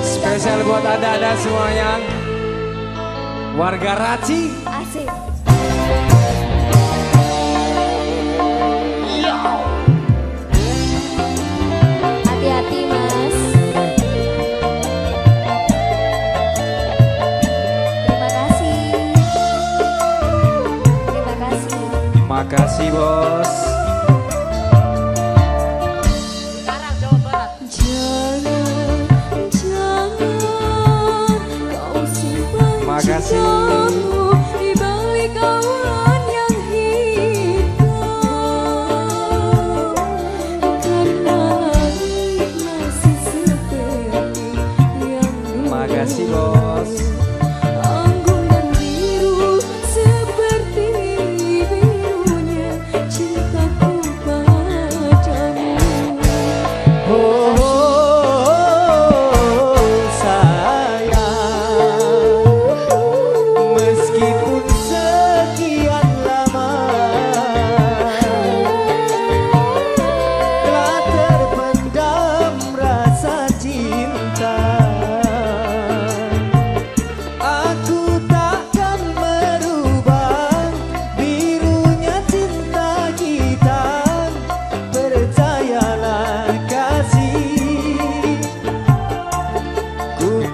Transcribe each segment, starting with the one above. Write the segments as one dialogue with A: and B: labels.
A: Spesial buat ada-ada semuanya. Warga Raci.
B: casi vos.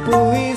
B: 不一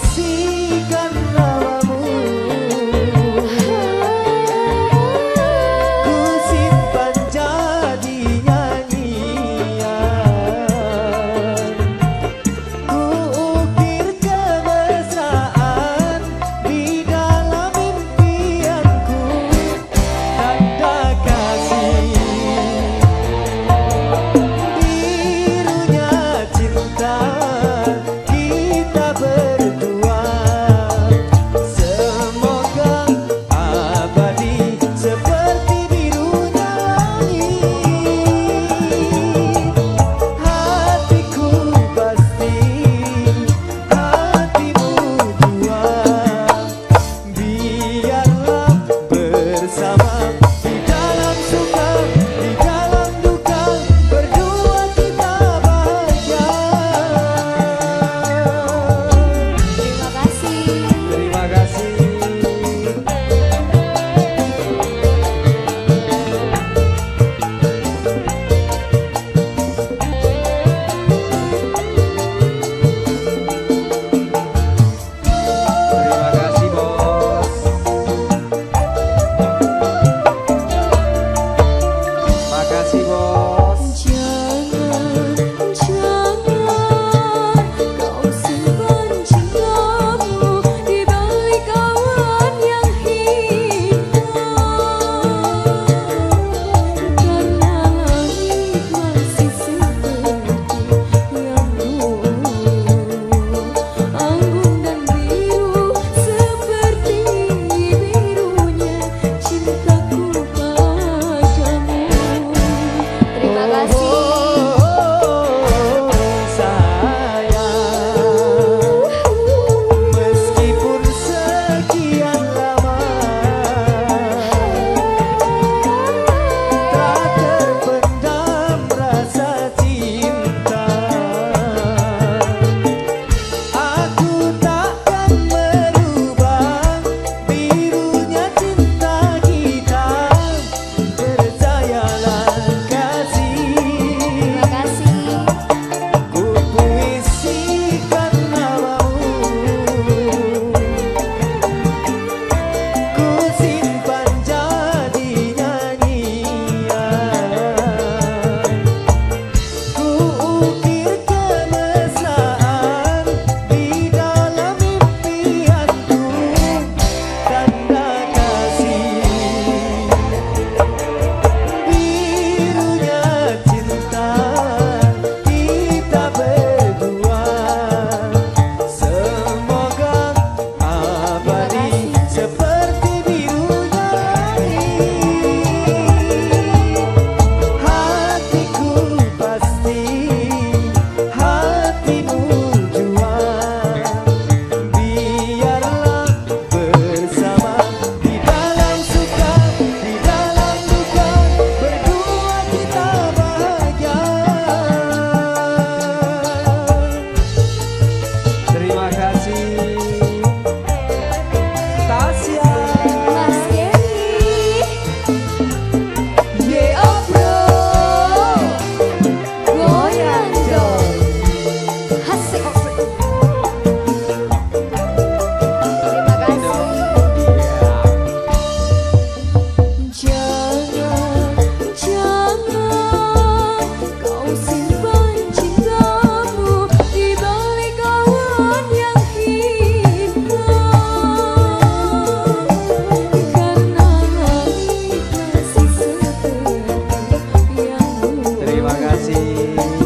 B: terima kasih.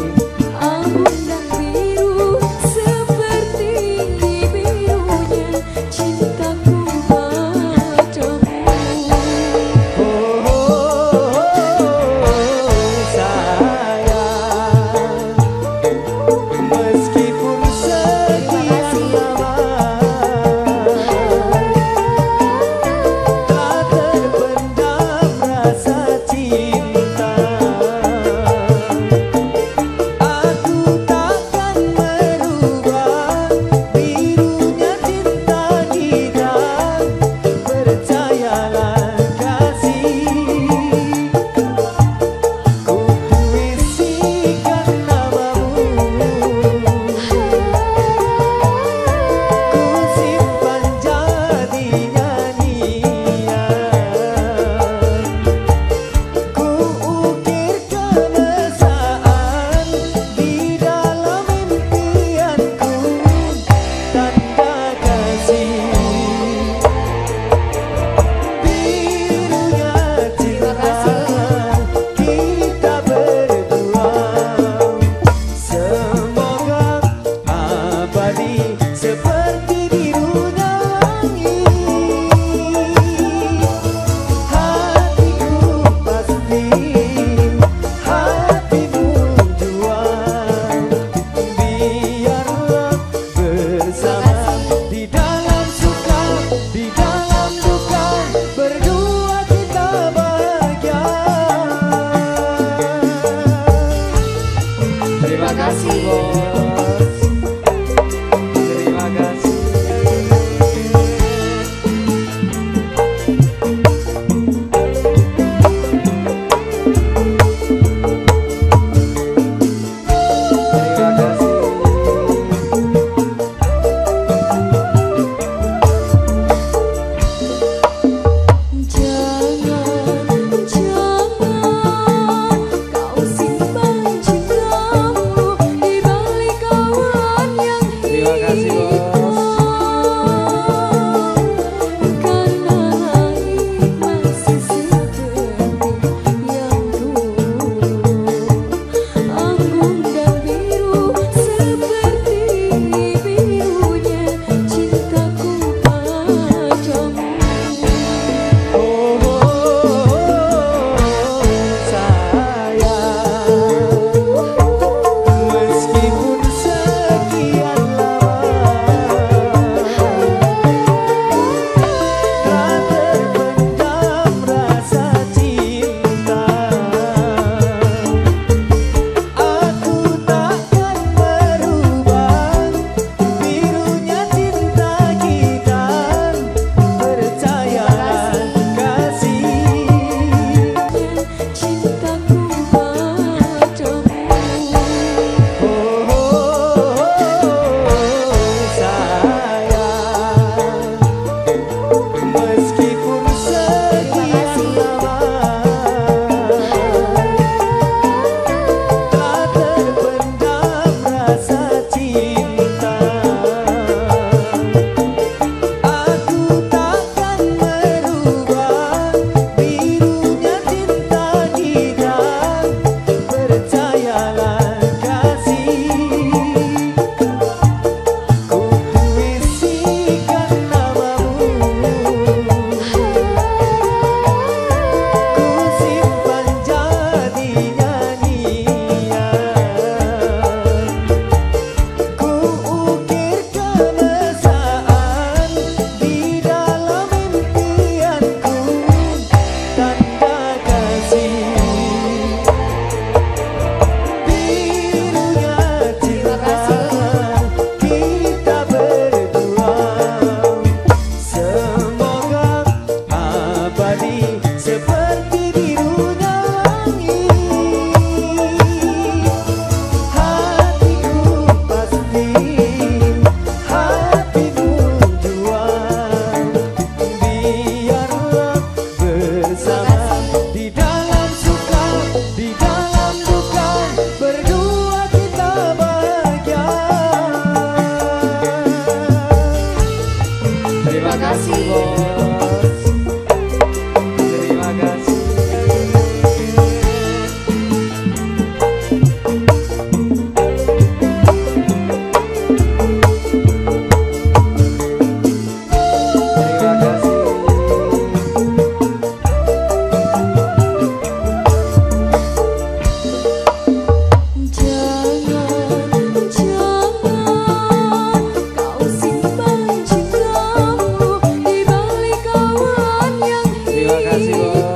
A: Shiva